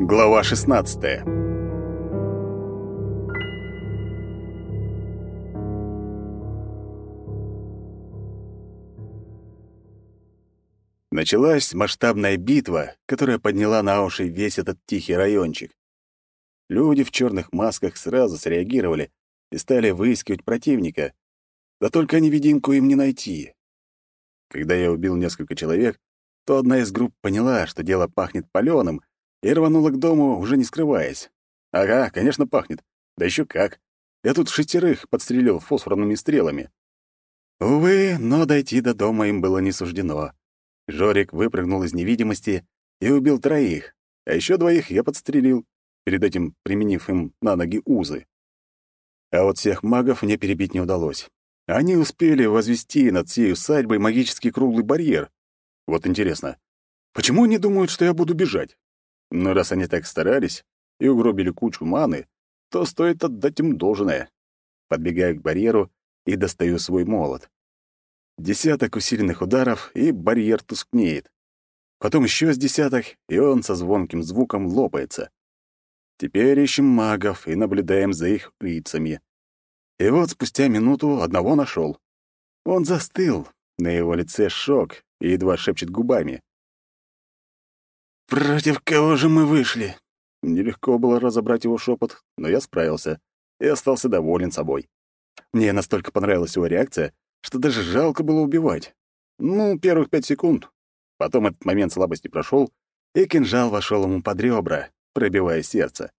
Глава 16. Началась масштабная битва, которая подняла на уши весь этот тихий райончик. Люди в черных масках сразу среагировали и стали выискивать противника. Да только невидимку им не найти. Когда я убил несколько человек, то одна из групп поняла, что дело пахнет палёным, и рванула к дому, уже не скрываясь. Ага, конечно, пахнет. Да еще как. Я тут шестерых подстрелил фосфорными стрелами. Увы, но дойти до дома им было не суждено. Жорик выпрыгнул из невидимости и убил троих, а еще двоих я подстрелил, перед этим применив им на ноги узы. А вот всех магов мне перебить не удалось. Они успели возвести над всей усадьбой магический круглый барьер. Вот интересно, почему они думают, что я буду бежать? Но раз они так старались и угробили кучу маны, то стоит отдать им должное. Подбегаю к барьеру и достаю свой молот. Десяток усиленных ударов, и барьер тускнеет. Потом еще с десяток, и он со звонким звуком лопается. Теперь ищем магов и наблюдаем за их лицами. И вот спустя минуту одного нашел. Он застыл, на его лице шок и едва шепчет губами. «Против кого же мы вышли?» Нелегко было разобрать его шепот, но я справился и остался доволен собой. Мне настолько понравилась его реакция, что даже жалко было убивать. Ну, первых пять секунд. Потом этот момент слабости прошел, и кинжал вошел ему под ребра, пробивая сердце.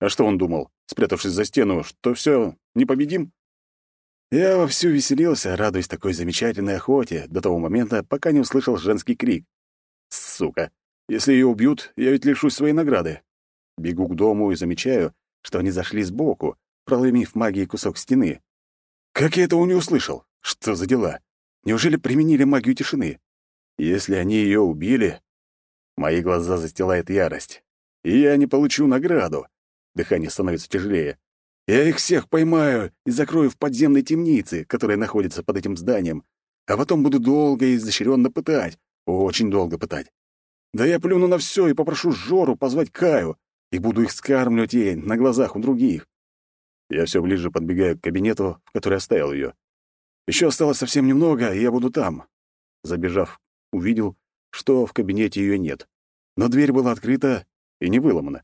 А что он думал, спрятавшись за стену, что все не победим? Я вовсю веселился, радуясь такой замечательной охоте, до того момента, пока не услышал женский крик. Сука! Если ее убьют, я ведь лишусь своей награды. Бегу к дому и замечаю, что они зашли сбоку, проломив магией кусок стены. Как я этого не услышал? Что за дела? Неужели применили магию тишины? Если они ее убили... Мои глаза застилает ярость. И я не получу награду. Дыхание становится тяжелее. Я их всех поймаю и закрою в подземной темнице, которая находится под этим зданием, а потом буду долго и изощренно пытать, очень долго пытать. Да я плюну на все и попрошу Жору позвать Каю, и буду их скармливать ей на глазах у других. Я все ближе подбегаю к кабинету, в который оставил ее. Еще осталось совсем немного, и я буду там. Забежав, увидел, что в кабинете ее нет. Но дверь была открыта и не выломана.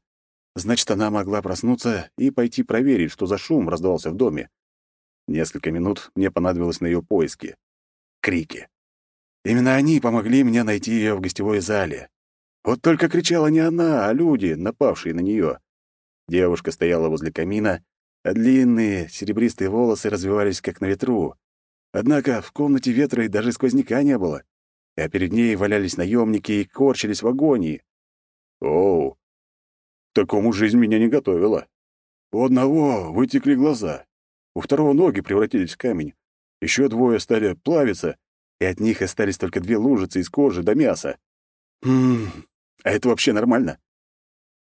Значит, она могла проснуться и пойти проверить, что за шум раздавался в доме. Несколько минут мне понадобилось на ее поиски. Крики. Именно они помогли мне найти ее в гостевой зале. Вот только кричала не она, а люди, напавшие на нее. Девушка стояла возле камина, а длинные серебристые волосы развивались как на ветру. Однако в комнате ветра и даже сквозняка не было, а перед ней валялись наемники и корчились в агонии. Оу, к такому жизнь меня не готовила. У одного вытекли глаза, у второго ноги превратились в камень, еще двое стали плавиться, и от них остались только две лужицы из кожи до мяса. Хм, а это вообще нормально?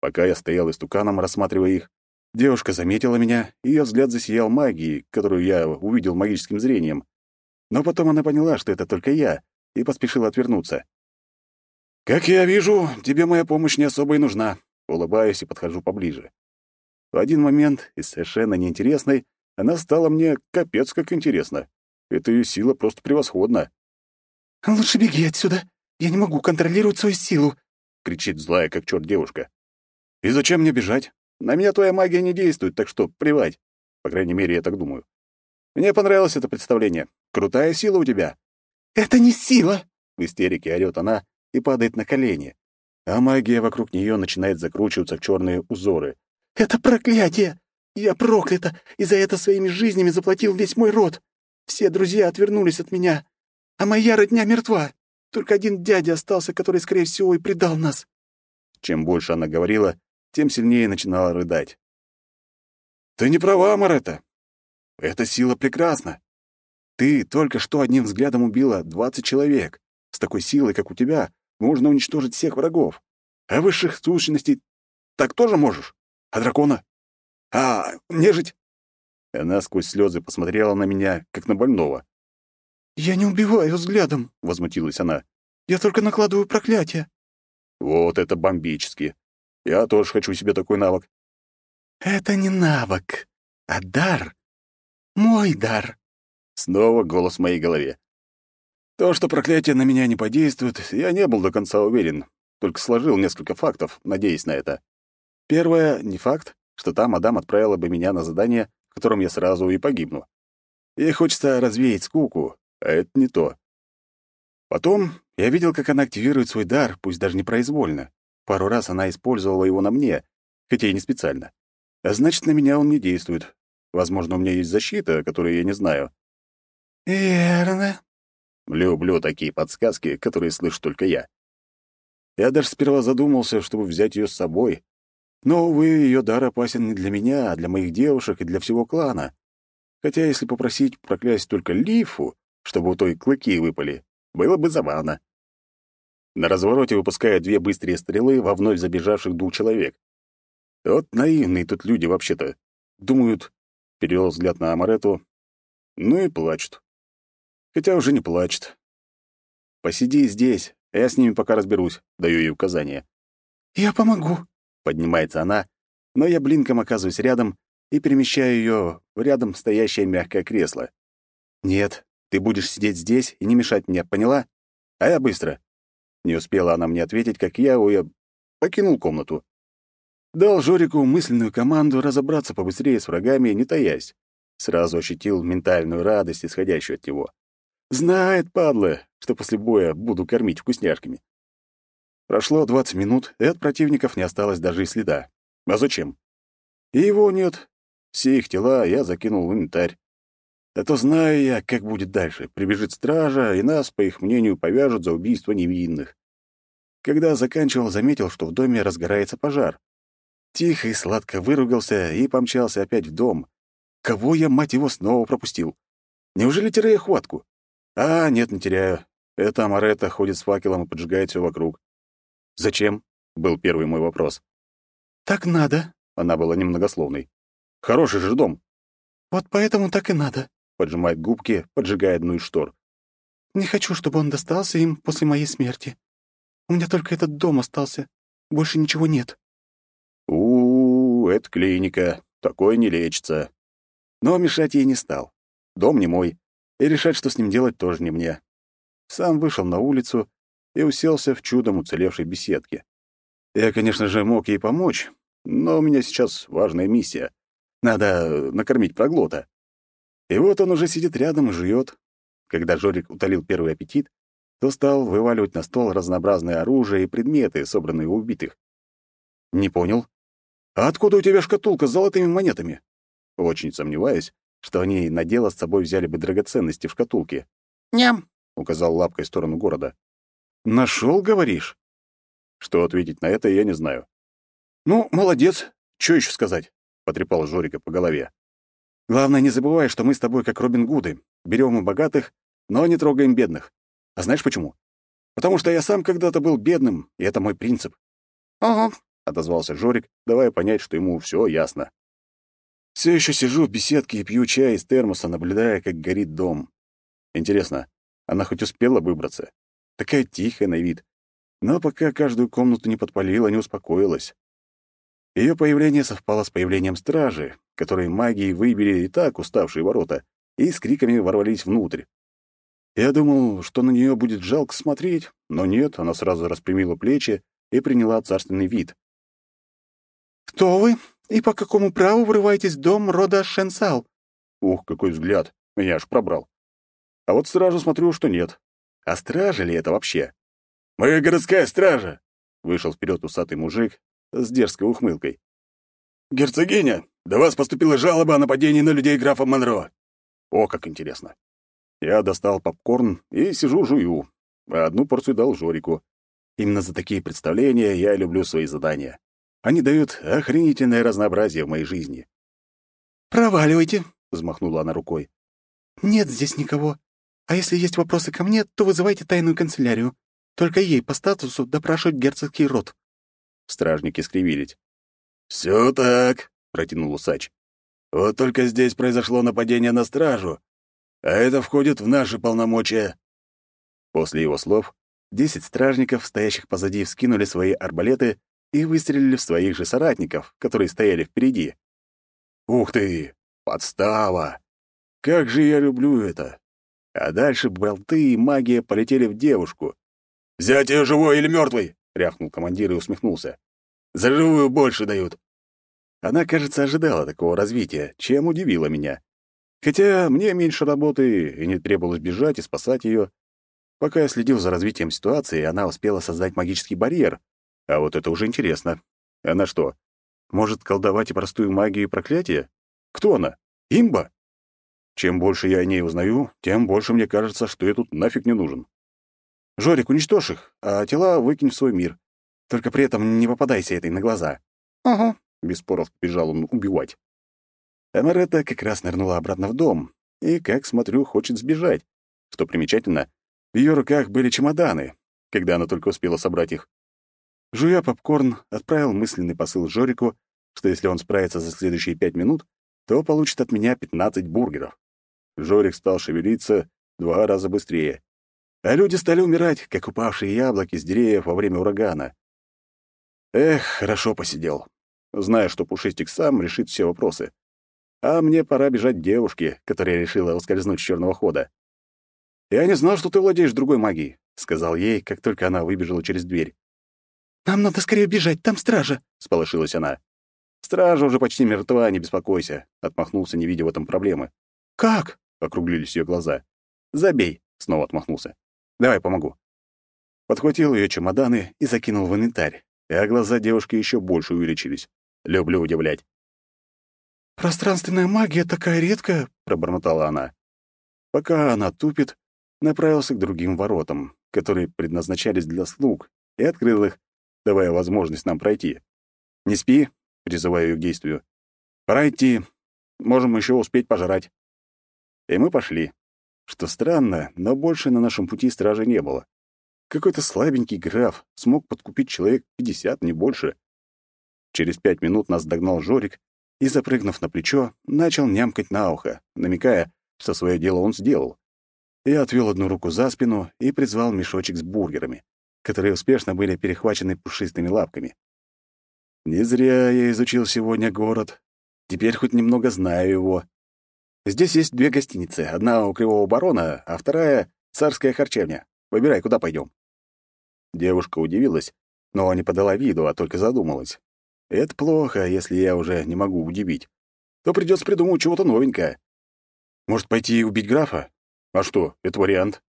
Пока я стоял истуканом, рассматривая их, девушка заметила меня, и ее взгляд засиял магией, которую я увидел магическим зрением. Но потом она поняла, что это только я, и поспешила отвернуться. «Как я вижу, тебе моя помощь не особо и нужна», — улыбаюсь и подхожу поближе. В один момент, из совершенно неинтересной, она стала мне капец как интересна. Эта ее сила просто превосходна. «Лучше беги отсюда. Я не могу контролировать свою силу», — кричит злая, как черт девушка. «И зачем мне бежать? На меня твоя магия не действует, так что плевать. По крайней мере, я так думаю. Мне понравилось это представление. Крутая сила у тебя». «Это не сила!» — в истерике орёт она и падает на колени. А магия вокруг нее начинает закручиваться в черные узоры. «Это проклятие! Я проклята, и за это своими жизнями заплатил весь мой род. Все друзья отвернулись от меня, а моя родня мертва. Только один дядя остался, который, скорее всего, и предал нас». Чем больше она говорила, тем сильнее начинала рыдать. «Ты не права, Марета. Эта сила прекрасна. Ты только что одним взглядом убила двадцать человек. С такой силой, как у тебя, можно уничтожить всех врагов. А высших сущностей так тоже можешь? А дракона? А нежить?» Она сквозь слезы посмотрела на меня, как на больного. «Я не убиваю взглядом», — возмутилась она. «Я только накладываю проклятие». Вот это бомбически. Я тоже хочу себе такой навык. «Это не навык, а дар. Мой дар». Снова голос в моей голове. То, что проклятие на меня не подействует, я не был до конца уверен, только сложил несколько фактов, надеясь на это. Первое — не факт, что та мадам отправила бы меня на задание, в котором я сразу и погибну. Ей хочется развеять скуку, а это не то. Потом я видел, как она активирует свой дар, пусть даже непроизвольно. Пару раз она использовала его на мне, хотя и не специально. А значит, на меня он не действует. Возможно, у меня есть защита, которую я не знаю. «Верно». Люблю такие подсказки, которые слышу только я. Я даже сперва задумался, чтобы взять ее с собой. Но, увы, ее дар опасен не для меня, а для моих девушек и для всего клана. Хотя если попросить проклясть только Лифу, чтобы у той клыки выпали, было бы забавно. На развороте выпуская две быстрые стрелы во вновь забежавших двух человек. Вот наивные тут люди вообще-то. Думают, перевел взгляд на Амарету, ну и плачут. Хотя уже не плачет. «Посиди здесь, а я с ними пока разберусь», — даю ей указание. «Я помогу», — поднимается она, но я блинком оказываюсь рядом и перемещаю ее в рядом стоящее мягкое кресло. «Нет, ты будешь сидеть здесь и не мешать мне, поняла? А я быстро». Не успела она мне ответить, как я, я покинул комнату. Дал Жорику мысленную команду разобраться побыстрее с врагами, не таясь. Сразу ощутил ментальную радость, исходящую от него. Знает, падла, что после боя буду кормить вкусняшками. Прошло 20 минут, и от противников не осталось даже и следа. А зачем? И его нет. Все их тела я закинул в инвентарь. А то знаю я, как будет дальше. Прибежит стража, и нас, по их мнению, повяжут за убийство невинных. Когда заканчивал, заметил, что в доме разгорается пожар. Тихо и сладко выругался и помчался опять в дом. Кого я, мать его, снова пропустил? Неужели теряю хватку? А, нет, не теряю. Это Амаретта ходит с факелом и поджигает все вокруг. «Зачем?» — был первый мой вопрос. «Так надо», — она была немногословной. «Хороший же дом». «Вот поэтому так и надо», поджимает губки, поджигая одну из штор. «Не хочу, чтобы он достался им после моей смерти. У меня только этот дом остался. Больше ничего нет». У, -у, -у это клиника. Такое не лечится. Но мешать ей не стал. Дом не мой, и решать, что с ним делать, тоже не мне. Сам вышел на улицу и уселся в чудом уцелевшей беседке. Я, конечно же, мог ей помочь, но у меня сейчас важная миссия. Надо накормить проглота. И вот он уже сидит рядом и жует. Когда Жорик утолил первый аппетит, то стал вываливать на стол разнообразное оружие и предметы, собранные у убитых. «Не понял. А откуда у тебя шкатулка с золотыми монетами?» Очень сомневаюсь, что они на дело с собой взяли бы драгоценности в шкатулке. «Ням!» — указал лапкой в сторону города. «Нашел, говоришь?» Что ответить на это, я не знаю. «Ну, молодец. Что еще сказать?» — потрепал Жорика по голове. Главное, не забывай, что мы с тобой как Робин Гуды. Берем у богатых, но не трогаем бедных. А знаешь почему? Потому что я сам когда-то был бедным, и это мой принцип. «Ага», — отозвался Жорик, давая понять, что ему все ясно. Все еще сижу в беседке и пью чай из термоса, наблюдая, как горит дом. Интересно, она хоть успела выбраться? Такая тихая на вид. Но пока каждую комнату не подпалила, не успокоилась. Ее появление совпало с появлением стражи, которые магией выбили и так уставшие ворота, и с криками ворвались внутрь. Я думал, что на нее будет жалко смотреть, но нет, она сразу распрямила плечи и приняла царственный вид. «Кто вы и по какому праву врываетесь в дом рода Шенсал?» Ух, какой взгляд! Меня аж пробрал. А вот стражу смотрю, что нет. А стража ли это вообще? «Мы городская стража!» — вышел вперед усатый мужик с дерзкой ухмылкой. «Герцогиня, до вас поступила жалоба о нападении на людей графа Монро». О, как интересно. Я достал попкорн и сижу жую, а одну порцию дал Жорику. Именно за такие представления я люблю свои задания. Они дают охренительное разнообразие в моей жизни. «Проваливайте», — взмахнула она рукой. «Нет здесь никого. А если есть вопросы ко мне, то вызывайте тайную канцелярию. Только ей по статусу допрашивать герцогский род». Стражники скривились. «Все так», — протянул усач. «Вот только здесь произошло нападение на стражу. а это входит в наши полномочия». После его слов десять стражников, стоящих позади, вскинули свои арбалеты и выстрелили в своих же соратников, которые стояли впереди. «Ух ты! Подстава! Как же я люблю это!» А дальше болты и магия полетели в девушку. «Взять ее живой или мертвый?» — рявкнул командир и усмехнулся. «За живую больше дают». Она, кажется, ожидала такого развития, чем удивила меня. Хотя мне меньше работы, и не требовалось бежать и спасать ее. Пока я следил за развитием ситуации, она успела создать магический барьер. А вот это уже интересно. Она что, может колдовать и простую магию и проклятие? Кто она? Имба? Чем больше я о ней узнаю, тем больше мне кажется, что я тут нафиг не нужен. Жорик, уничтожь их, а тела выкинь в свой мир. Только при этом не попадайся этой на глаза. Ага, без споров бежал он убивать. Амаретта как раз нырнула обратно в дом и, как смотрю, хочет сбежать. Что примечательно, в ее руках были чемоданы, когда она только успела собрать их. Жуя попкорн, отправил мысленный посыл Жорику, что если он справится за следующие пять минут, то получит от меня 15 бургеров. Жорик стал шевелиться два раза быстрее. А люди стали умирать, как упавшие яблоки с деревьев во время урагана. Эх, хорошо посидел. Зная, что Пушистик сам решит все вопросы. А мне пора бежать к девушке, которая решила ускользнуть с черного хода. «Я не знал, что ты владеешь другой магией», — сказал ей, как только она выбежала через дверь. «Нам надо скорее бежать, там стража», — сполошилась она. «Стража уже почти мертва, не беспокойся», — отмахнулся, не видя в этом проблемы. «Как?» — округлились ее глаза. «Забей», — снова отмахнулся. «Давай помогу». Подхватил ее чемоданы и закинул в инвентарь, а глаза девушки еще больше увеличились. Люблю удивлять. «Пространственная магия такая редкая», — пробормотала она. Пока она тупит, направился к другим воротам, которые предназначались для слуг, и открыл их, давая возможность нам пройти. «Не спи», — призываю ее к действию. «Пора идти. Можем еще успеть пожрать». И мы пошли. Что странно, но больше на нашем пути стражи не было. Какой-то слабенький граф смог подкупить человек пятьдесят, не больше. Через пять минут нас догнал Жорик и, запрыгнув на плечо, начал нямкать на ухо, намекая, что свое дело он сделал. Я отвел одну руку за спину и призвал мешочек с бургерами, которые успешно были перехвачены пушистыми лапками. Не зря я изучил сегодня город. Теперь хоть немного знаю его. Здесь есть две гостиницы. Одна у Кривого Барона, а вторая — царская харчевня. Выбирай, куда пойдем. Девушка удивилась, но не подала виду, а только задумалась. Это плохо, если я уже не могу удивить. То придется придумать чего-то новенькое. Может, пойти убить графа? А что, это вариант.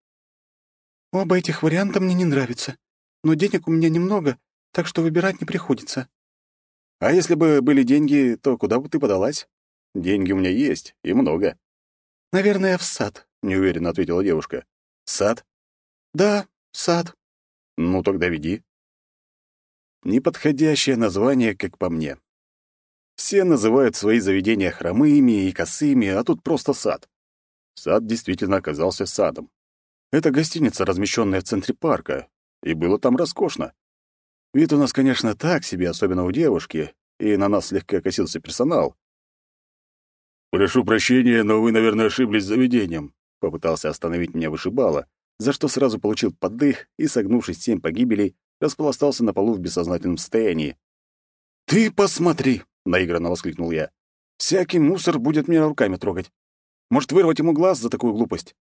Оба этих варианта мне не нравятся. Но денег у меня немного, так что выбирать не приходится. А если бы были деньги, то куда бы ты подалась? Деньги у меня есть, и много. Наверное, в сад, неуверенно ответила девушка. Сад? Да, сад. Ну тогда веди. Неподходящее название, как по мне. Все называют свои заведения хромыми и косыми, а тут просто сад. Сад действительно оказался садом. Это гостиница, размещенная в центре парка, и было там роскошно. Вид у нас, конечно, так себе, особенно у девушки, и на нас слегка косился персонал. «Прошу прощения, но вы, наверное, ошиблись заведением», — попытался остановить меня вышибала, за что сразу получил поддых и, согнувшись семь погибелей, распластался на полу в бессознательном состоянии. «Ты посмотри!» — наигранно воскликнул я. «Всякий мусор будет меня руками трогать. Может, вырвать ему глаз за такую глупость?»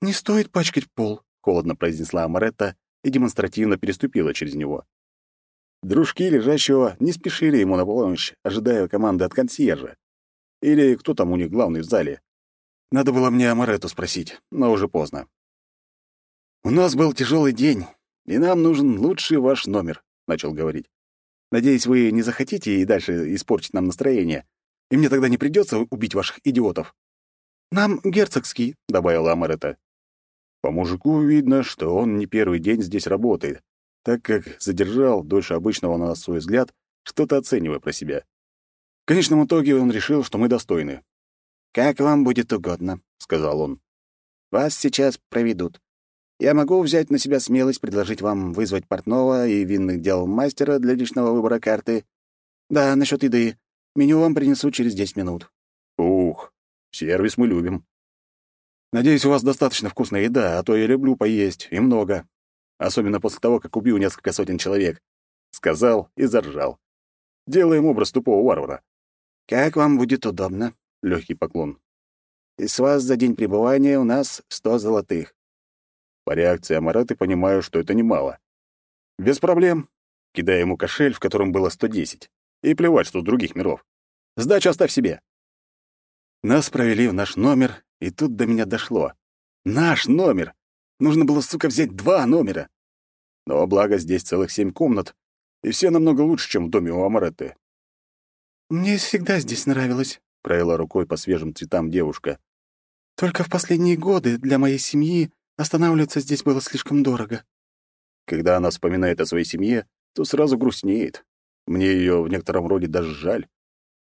«Не стоит пачкать пол», — холодно произнесла Амаретта и демонстративно переступила через него. Дружки лежащего не спешили ему на помощь, ожидая команды от консьержа. Или кто там у них главный в зале? Надо было мне Амарету спросить, но уже поздно. «У нас был тяжелый день, и нам нужен лучший ваш номер», — начал говорить. «Надеюсь, вы не захотите и дальше испортить нам настроение, и мне тогда не придется убить ваших идиотов». «Нам герцогский», — добавила Амарета. По мужику видно, что он не первый день здесь работает, так как задержал дольше обычного на свой взгляд, что-то оценивая про себя. В конечном итоге он решил, что мы достойны. «Как вам будет угодно», — сказал он. «Вас сейчас проведут. Я могу взять на себя смелость предложить вам вызвать портного и винных дел мастера для личного выбора карты. Да, насчет еды. Меню вам принесу через 10 минут». «Ух, сервис мы любим». Надеюсь, у вас достаточно вкусная еда, а то я люблю поесть, и много. Особенно после того, как убил несколько сотен человек. Сказал и заржал. Делаем образ тупого варвара. Как вам будет удобно? Легкий поклон. И с вас за день пребывания у нас сто золотых. По реакции Амараты понимаю, что это немало. Без проблем. Кидаю ему кошель, в котором было 110. И плевать, что с других миров. Сдачу оставь себе. Нас провели в наш номер, и тут до меня дошло. Наш номер! Нужно было, сука, взять два номера. Но благо здесь целых семь комнат, и все намного лучше, чем в доме у Амаретты. «Мне всегда здесь нравилось», — провела рукой по свежим цветам девушка. «Только в последние годы для моей семьи останавливаться здесь было слишком дорого». Когда она вспоминает о своей семье, то сразу грустнеет. Мне ее в некотором роде даже жаль.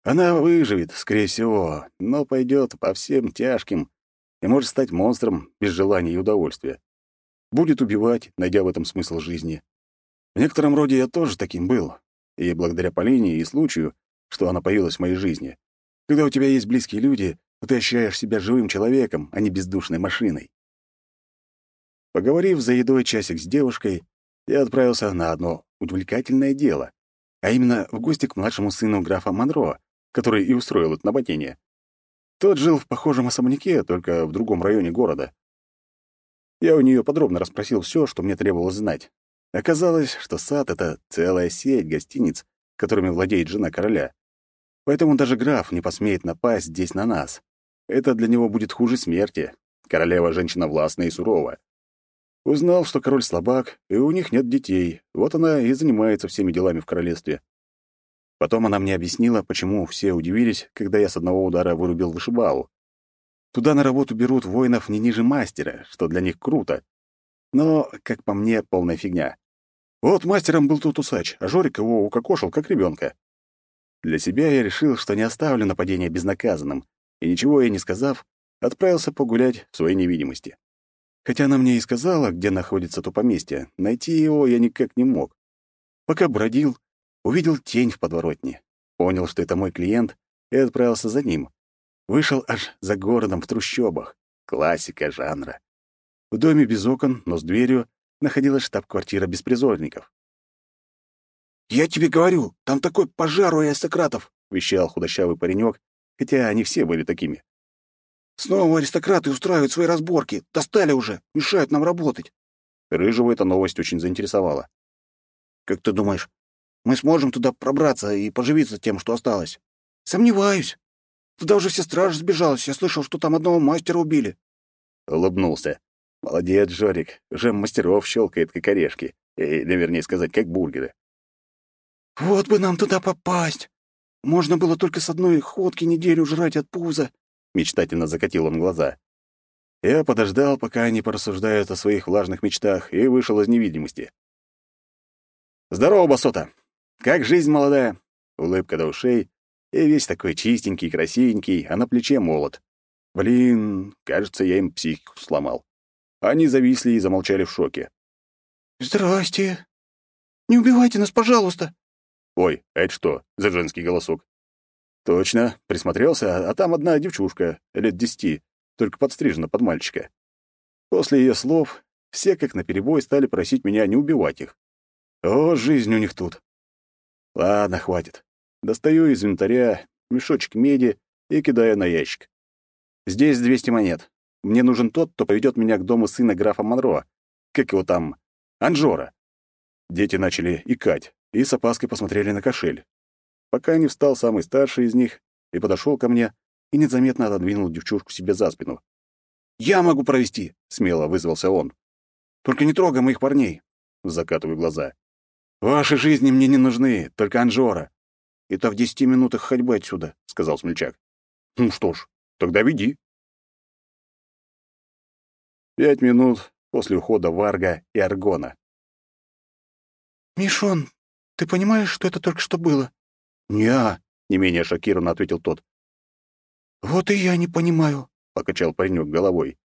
Она выживет, скорее всего, но пойдет по всем тяжким и может стать монстром без желания и удовольствия. Будет убивать, найдя в этом смысл жизни. В некотором роде я тоже таким был, и благодаря Полине и случаю, что она появилась в моей жизни. Когда у тебя есть близкие люди, то ты ощущаешь себя живым человеком, а не бездушной машиной. Поговорив за едой часик с девушкой, я отправился на одно увлекательное дело, а именно в гости к младшему сыну графа Монро, который и устроил это нападение. Тот жил в похожем особняке, только в другом районе города. Я у нее подробно расспросил все, что мне требовалось знать. Оказалось, что сад — это целая сеть гостиниц, которыми владеет жена короля. Поэтому даже граф не посмеет напасть здесь на нас. Это для него будет хуже смерти. Королева — женщина властная и сурова. Узнал, что король слабак, и у них нет детей. Вот она и занимается всеми делами в королевстве. Потом она мне объяснила, почему все удивились, когда я с одного удара вырубил вышибалу. Туда на работу берут воинов не ниже мастера, что для них круто. Но, как по мне, полная фигня. Вот мастером был тут усач, а Жорик его укокошил, как ребенка. Для себя я решил, что не оставлю нападение безнаказанным, и ничего ей не сказав, отправился погулять в своей невидимости. Хотя она мне и сказала, где находится то поместье, найти его я никак не мог. Пока бродил, увидел тень в подворотне, понял, что это мой клиент, и отправился за ним. Вышел аж за городом в трущобах. Классика жанра. В доме без окон, но с дверью, находилась штаб-квартира беспризорников. «Я тебе говорю, там такой пожар у аристократов!» — вещал худощавый паренек, хотя они все были такими. «Снова аристократы устраивают свои разборки. Достали уже, мешают нам работать». Рыжего эта новость очень заинтересовала. «Как ты думаешь, мы сможем туда пробраться и поживиться тем, что осталось?» «Сомневаюсь. Туда уже вся стража сбежалась. Я слышал, что там одного мастера убили». Улыбнулся. Молодец, Жорик. Уже мастеров щелкает, как орешки. Или, вернее сказать, как бургеры. «Вот бы нам туда попасть! Можно было только с одной ходки неделю жрать от пуза!» Мечтательно закатил он глаза. Я подождал, пока они порассуждают о своих влажных мечтах, и вышел из невидимости. «Здорово, басота! Как жизнь молодая?» Улыбка до ушей, и весь такой чистенький, красивенький, а на плече молот. Блин, кажется, я им психику сломал. Они зависли и замолчали в шоке. «Здрасте. Не убивайте нас, пожалуйста!» Ой, а это что за женский голосок? Точно, присмотрелся, а там одна девчушка, лет десяти, только подстрижена под мальчика. После ее слов все как наперебой стали просить меня не убивать их. О, жизнь у них тут. Ладно, хватит. Достаю из инвентаря мешочек меди и кидаю на ящик. Здесь 200 монет. Мне нужен тот, кто поведет меня к дому сына графа Монро. Как его там? Анжора. Дети начали икать и с опаской посмотрели на кошель. Пока не встал самый старший из них и подошел ко мне и незаметно отодвинул девчушку себе за спину. «Я могу провести!» — смело вызвался он. «Только не трогай моих парней!» — закатываю глаза. «Ваши жизни мне не нужны, только Анжора. Это в десяти минутах ходьбы отсюда», — сказал смельчак. «Ну что ж, тогда веди». Пять минут после ухода Варга и Аргона. «Мишон, ты понимаешь, что это только что было?» «Не-а», не менее шокированно ответил тот. «Вот и я не понимаю», — покачал паренек головой.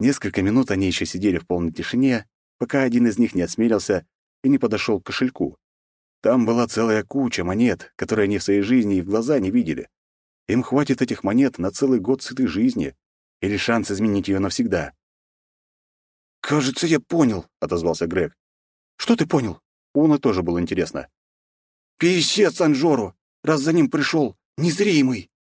Несколько минут они еще сидели в полной тишине, пока один из них не осмелился и не подошел к кошельку. Там была целая куча монет, которые они в своей жизни и в глаза не видели. Им хватит этих монет на целый год сытой жизни или шанс изменить ее навсегда. «Кажется, я понял», — отозвался Грег. «Что ты понял?» Уна тоже было интересно. «Писец Анжору, раз за ним пришел, незримый!»